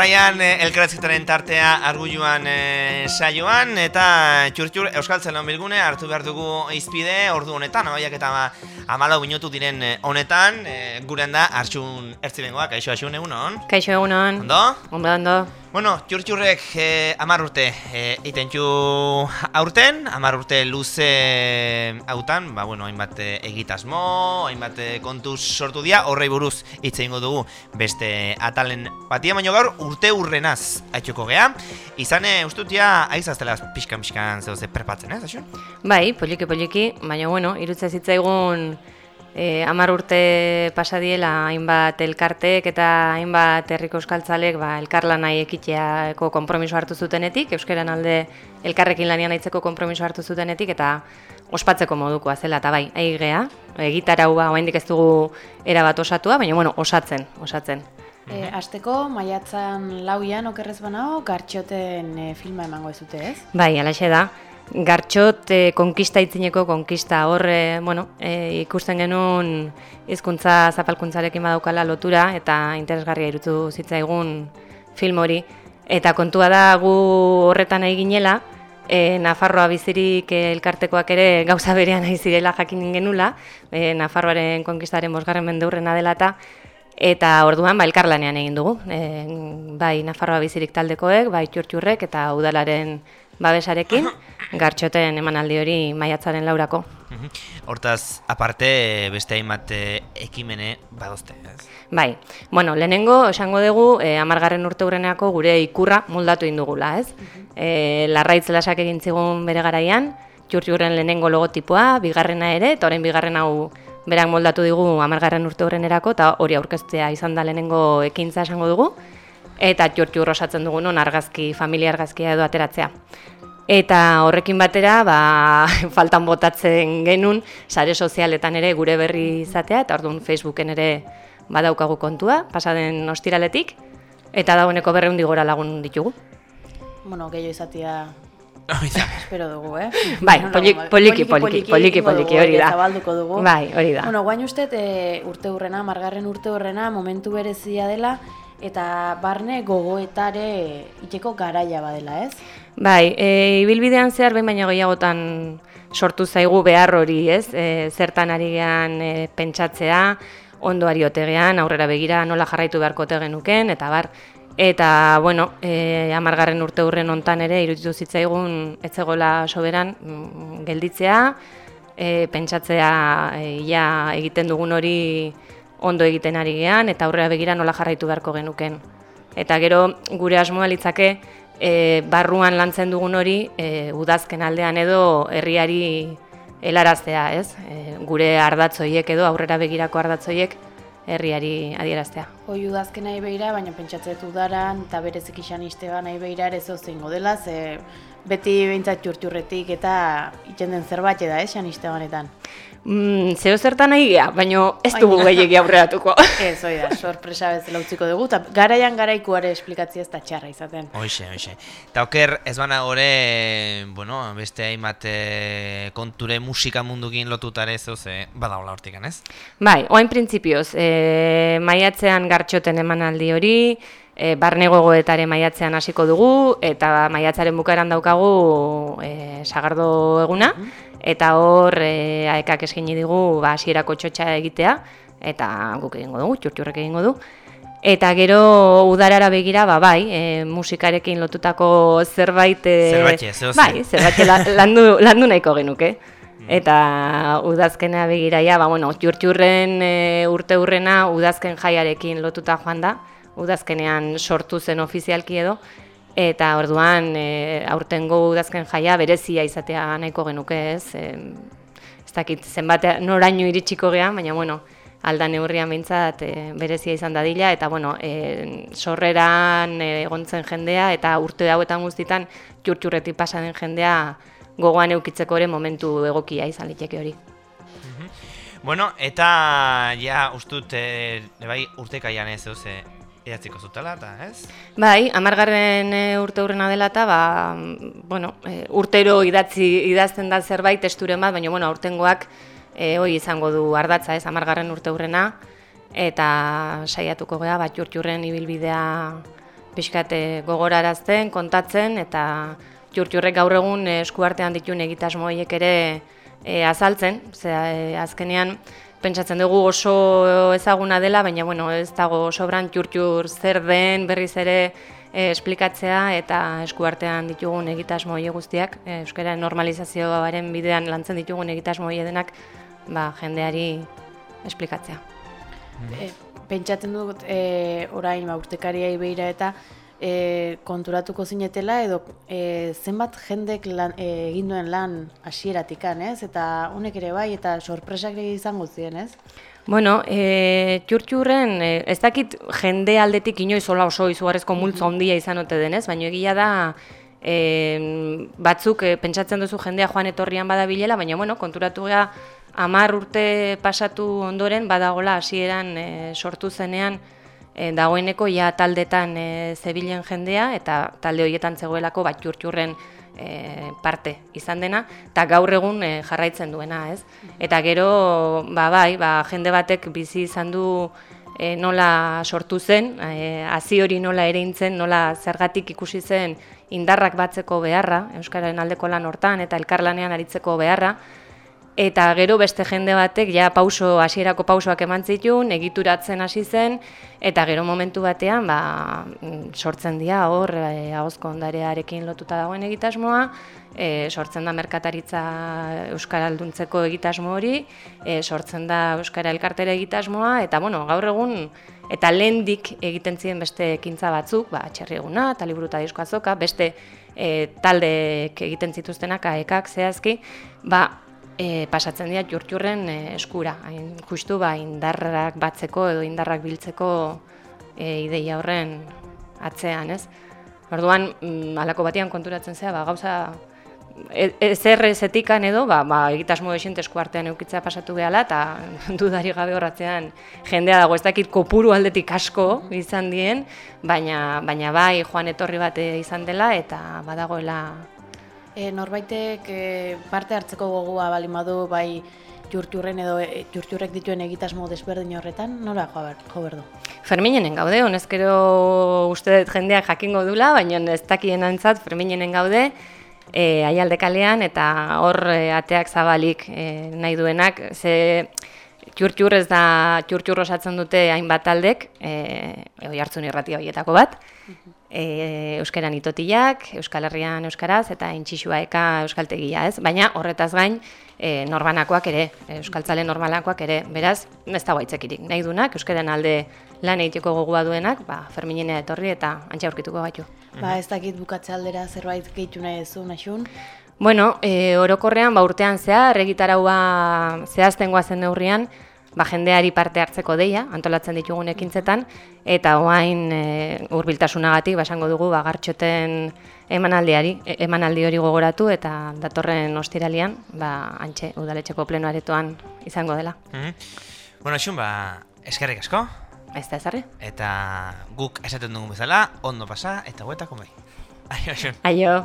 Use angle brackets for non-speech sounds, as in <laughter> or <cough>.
jarraian eh, elkarrezketaren tartea argulluan eh, saioan eta txurtxur Euskal Zelon Bilgune hartu behar dugu izpide ordu honetan, abaiak eta amalau minutu diren eh, honetan, eh, guren da hartxun ertzibengoa, kaixo hartxun egun hon? Kaixo egun hon. Ondo? Ondo, ondo. Bueno, txurtxurrek eh, amar urte eh, iten aurten, amar urte luze hautan, ba, bueno, hainbat egitasmo, hainbat kontuz sortu dira, horrei buruz hitz egingo dugu beste atalen batia, baino gaur urte urrenaz haitxoko gea. Izan, e, ustutia, aizaztela pixkan-pixkan zehose perpatzen, ez, asun? Bai, poliki, poliki, baina, bueno, irutze zitzaigun E, amar urte pasadiela hainbat elkartek eta hainbat herriko euskaltzalek ba, elkarlanai ekiteako konpromiso hartu zutenetik, euskeran alde elkarrekin lanian aitzeko konpromiso hartu zutenetik eta ospatzeko modukoa zela eta bai, aigea, egitara hua ez dugu erabat osatua, baina bueno, osatzen, osatzen. E, azteko, maiatzan lauian okerrez banao, gartxoten e, filma emango ez ez? Bai, alaxe da gartxot e, konkista itzineko konkista horre, bueno, e, ikusten genuen hizkuntza zapalkuntzarekin badaukala lotura eta interesgarria irutu zitzaigun film hori. Eta kontua da gu horretan eginela, e, Nafarroa bizirik elkartekoak ere gauza berean nahi zirela jakin genula, e, Nafarroaren konkistaren bosgarren mendeurrena dela eta Eta orduan ba elkarlanean egin dugu. E, bai Nafarroa bizirik taldekoek, bai txurtxurrek eta udalaren babesarekin gartxoten emanaldi hori maiatzaren laurako. Hortaz, aparte, beste hainbat eh, ekimene badozte, ez? Bai, bueno, lehenengo, esango dugu, e, amargarren urte hurreneako gure ikurra moldatu indugula, ez? E, larraitz lasak egin zigun bere garaian, jurtxurren lehenengo logotipoa, bigarrena ere, eta orain bigarren hau berak moldatu digu amargarren urte hurrenerako, eta hori aurkeztea izan da lehenengo ekintza esango dugu, eta jurtxur osatzen dugu non argazki, familia argazkia edo ateratzea. Eta horrekin batera, ba, <laughs> faltan botatzen genuen, sare sozialetan ere gure berri izatea, eta orduan Facebooken ere badaukagu kontua, pasaden ostiraletik, eta dagoeneko berreundi gora lagun ditugu. Bueno, gehiago izatea <laughs> espero dugu, eh? Bai, poliki, poliki, poliki, poliki, hori da. Zabalduko dugu. Bai, hori da. Bueno, guain uste, e, urte hurrena, margarren urte hurrena, momentu berezia dela, eta barne gogoetare iteko garaia badela, ez? Bai, e, ibilbidean zehar behin baina gehiagotan sortu zaigu behar hori, ez? E, zertan ari gehan e, pentsatzea, ondo ari otegean, aurrera begira nola jarraitu beharko genuken, eta bar, eta, bueno, e, amargarren urte hurren ontan ere, iruditu zitzaigun, etzegola soberan, mm, gelditzea, e, pentsatzea, e, ja, egiten dugun hori, ondo egiten ari gean eta aurrera begira nola jarraitu beharko genuken. Eta gero gure asmoa litzake e, barruan lantzen dugun hori e, udazken aldean edo herriari helaraztea, ez? E, gure ardatzoiek edo aurrera begirako ardatzoiek herriari adieraztea. Hoi udazken nahi behira, baina pentsatzetu daran eta berezik isan izteba nahi behira ere zo zingo dela, ze beti behintzat txurtxurretik eta itxen den zerbait da, ez, istebanetan. Mm, zeo zertan nahi gea, baina ez dugu gehiagi aurreratuko. <laughs> ez, oi da, sorpresa bezala utziko dugu, eta garaian garaikuare esplikatzia ez da txarra izaten. Hoxe, hoxe. Eta oker, ez bana gore, bueno, beste hainbat e, konture musika mundukin lotutare zeu ze, badaula hortik, ez? Bai, oain printzipioz, e, maiatzean gartxoten emanaldi hori, e, barne gogoetare maiatzean hasiko dugu, eta maiatzaren bukaeran daukagu e, sagardo eguna, eta hor e, aekak eskaini digu ba hasierako txotxa egitea eta guk egingo dugu, txurtxurrek egingo du. Eta gero udarara begira, ba, bai, e, musikarekin lotutako zerbait... E, zerbait, Bai, zerbait <laughs> landu, landu nahiko genuke. Mm. Eta udazkena begira, ja, ba, bueno, txurtxurren e, urte hurrena udazken jaiarekin lotuta joan da. Udazkenean sortu zen ofizialki edo. Eta orduan e, aurtengo udazken jaia berezia izatea nahiko genuke ez. E, ez dakit zenbat noraino iritsiko gea, baina bueno, alda neurrian behintzat e, berezia izan dadila. Eta bueno, e, sorreran e, egontzen jendea eta urte hauetan guztitan txurtxurretik pasa jendea gogoan eukitzeko ere momentu egokia izan liteke hori. Bueno, eta ja ustut, e, bai, urtekaian ez, ze, Eatziko zutela, eta ez? Bai, amargarren e, urte hurrena dela eta, ba, bueno, e, urtero idatzi, idazten da zerbait testuren bat, baina, bueno, aurtengoak e, hoi izango du ardatza, ez, amargarren urte hurrena, eta saiatuko geha, bat jurtjurren ibilbidea pixkate gogorarazten, kontatzen, eta txurtxurrek gaur egun eh, eskuartean dituen egitasmo horiek ere e, azaltzen, ze azkenean pentsatzen dugu oso ezaguna dela, baina bueno, ez dago sobran txurtxur zer den berriz ere e, esplikatzea eta eskuartean ditugun egitasmo horiek guztiak, e, euskara normalizazioaren bidean lantzen ditugun egitasmo horiek denak, ba, jendeari esplikatzea. E, pentsatzen dut e, orain ba, urtekariai behira eta e, konturatuko zinetela edo e, zenbat jendek lan, e, egin duen lan hasieratik ez? Eta honek ere bai eta sorpresak ere izango ziren, ez? Bueno, e, txurtxurren, e, ez dakit jende aldetik inoiz hola oso izugarrezko multzo handia izan ote denez, baina egia da e, batzuk e, pentsatzen duzu jendea joan etorrian badabilela, baina bueno, konturatu geha amar urte pasatu ondoren badagola hasieran e, sortu zenean e, dagoeneko ja taldetan e, zebilen jendea eta talde horietan zegoelako bat jurtjurren e, parte izan dena eta gaur egun e, jarraitzen duena, ez? Eta gero ba bai, ba, jende batek bizi izan du e, nola sortu zen, hazi hori nola ereintzen, nola zergatik ikusi zen indarrak batzeko beharra, Euskararen aldeko lan hortan eta elkarlanean aritzeko beharra, Eta gero beste jende batek ja pauso hasierako pausoak eman zituen, egituratzen hasi zen eta gero momentu batean ba, sortzen dira hor e, ondarearekin lotuta dagoen egitasmoa, e, sortzen da merkataritza euskaralduntzeko egitasmo hori, e, sortzen da euskara elkartera egitasmoa eta bueno, gaur egun eta lehendik egiten ziren beste ekintza batzuk, ba txerri eguna eta liburu ta azoka, beste e, taldeek egiten zituztenak aekak zehazki, ba e, pasatzen dira jurtjurren e, eskura. Hain, justu ba, indarrak batzeko edo indarrak biltzeko e, ideia horren atzean, ez? Orduan, mm, alako batian konturatzen zea, ba, gauza e, ezer ezetikan edo, ba, ba, egitasmo esente eskuartean eukitzea pasatu behala, eta <laughs> dudari gabe horratzean jendea dago, ez dakit kopuru aldetik asko izan dien, baina, baina bai joan etorri bat izan dela, eta badagoela E, norbaitek e, parte hartzeko gogoa bali madu bai jurturren edo e, jurturrek dituen egitasmo desberdin horretan, nora jo, jo berdu? Ferminenen gaude, honezkero uste dut jendeak jakingo dula, baina ez dakien antzat Ferminenen gaude, e, aialde kalean eta hor e, ateak zabalik e, nahi duenak, ze txurtxur ez da txurtxur osatzen dute hainbat taldek, e, oi hartzun irratia horietako bat, e, euskaran itotiak, euskal herrian euskaraz eta intxixua eka euskaltegia, ez? Baina horretaz gain, e, norbanakoak ere, euskaltzale normalakoak ere, beraz, ez da guaitzekirik. Nahi dunak, euskaran alde lan egiteko gogua duenak, ba, ferminenea etorri eta antxe aurkituko gaitu. Ba, ez dakit bukatze aldera zerbait gehitu nahi ez naxun? Bueno, e, orokorrean, ba, urtean zehar, egitaraua zehazten guazen neurrian, ba, jendeari parte hartzeko deia, antolatzen ditugun ekintzetan, eta oain e, urbiltasunagatik, basango dugu, ba, gartxoten emanaldiari, e, emanaldi hori gogoratu, eta datorren ostiralian, ba, antxe, udaletxeko plenoaretoan izango dela. Mm Bueno, xun, ba, eskerrik asko. Ez da ezarri. Eta guk esaten dugun bezala, ondo pasa, eta guetako bai. Aio, xun. Aio.